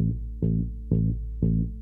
Thank you.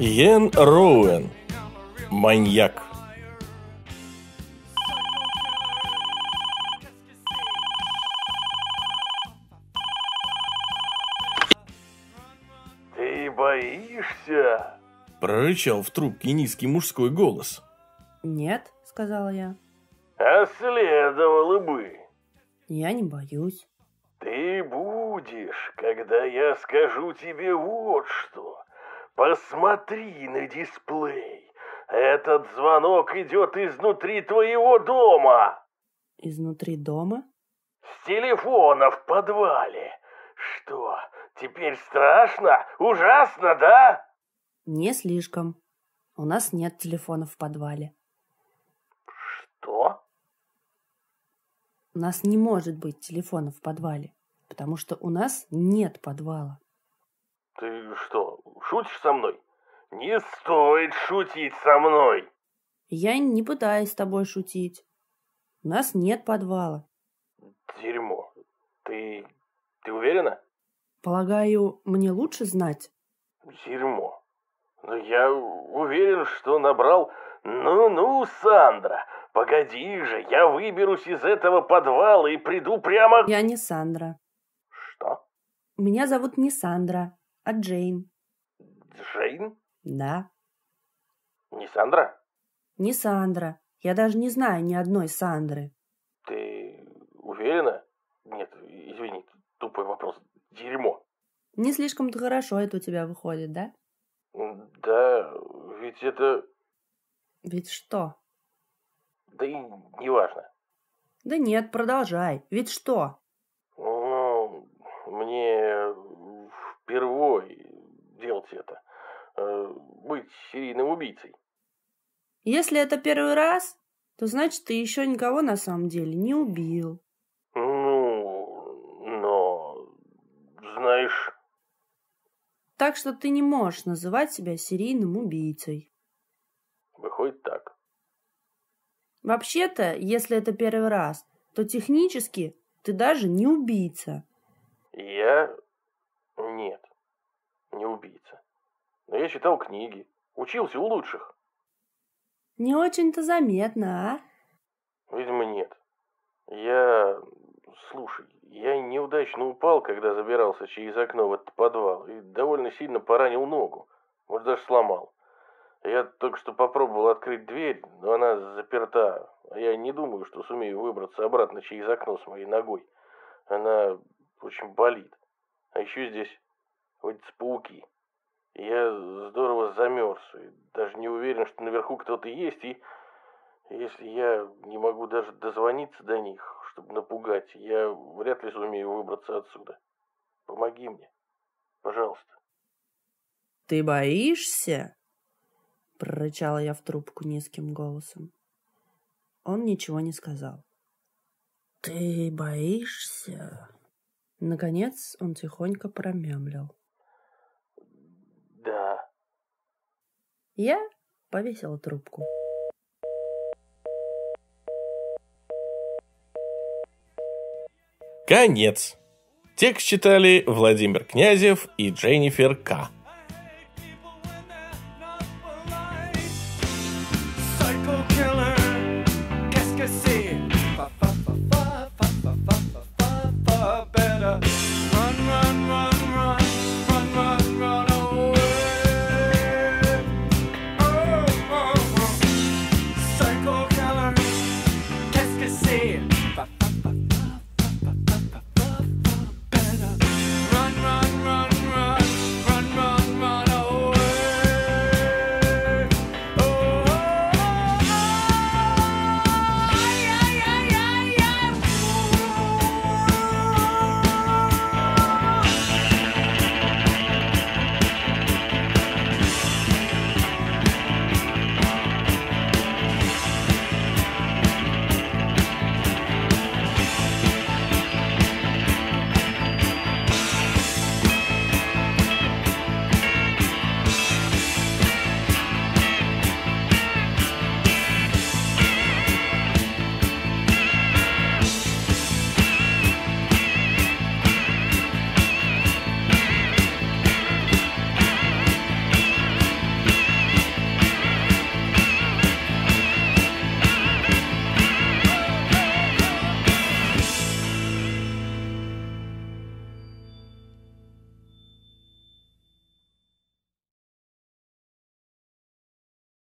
Йен Роуэн. Маньяк. Ты боишься? Прорычал в трубке низкий мужской голос. «Нет», — сказала я. А следовало бы. «Я не боюсь». Ты будешь, когда я скажу тебе вот что. Посмотри на дисплей. Этот звонок идет изнутри твоего дома. «Изнутри дома?» С телефона в подвале. Что, теперь страшно? Ужасно, да? «Не слишком. У нас нет телефона в подвале. Что? У нас не может быть телефона в подвале, потому что у нас нет подвала». Ты что, шутишь со мной? Не стоит шутить со мной. «Я не пытаюсь с тобой шутить. У нас нет подвала. Дерьмо. Ты... ты уверена? Полагаю, мне лучше знать?» Дерьмо. Но я уверен, что набрал... Ну-ну, Сандра, погоди же, я выберусь из этого подвала и приду прямо... «Я не Сандра. Что? Меня зовут не Сандра, а Джейн». Джейн? «Да, Не Сандра? не Сандра. Я даже не знаю ни одной Сандры». Ты уверена? Нет, извини, тупой вопрос. Дерьмо. Не слишком-то хорошо это у тебя выходит, да? Да, ведь это... Ведь что? Да и неважно. Да нет, продолжай. Ведь что? Ну, мне впервой делать это. Э, Быть серийным убийцей. Если это первый раз, то значит ты еще никого на самом деле не убил. Ну, но, знаешь, Так что ты не можешь называть себя серийным убийцей. выходит так. Вообще-то, если это первый раз, то технически ты даже не убийца. Я... Нет, не убийца. Но я читал книги, учился у лучших. Не очень-то заметно, а? Видимо, нет. Я... Слушай, я неудачно упал, когда забирался через окно в этот подвал, и довольно сильно поранил ногу. Может, даже сломал. Я только что попробовал открыть дверь, но она заперта. А я не думаю, что сумею выбраться обратно через окно с моей ногой. Она очень болит. А еще здесь водятся пауки. Я здорово замерз, и даже не уверен, что наверху кто-то есть, и если я не могу даже дозвониться до них, чтобы напугать, я вряд ли сумею выбраться отсюда. Помоги мне, пожалуйста. Ты боишься? Прорычала я в трубку низким голосом. Он ничего не сказал. Ты боишься? Наконец он тихонько промямлил. Да. Я повесила трубку. Конец. Текст читали Владимир Князев и Дженнифер К.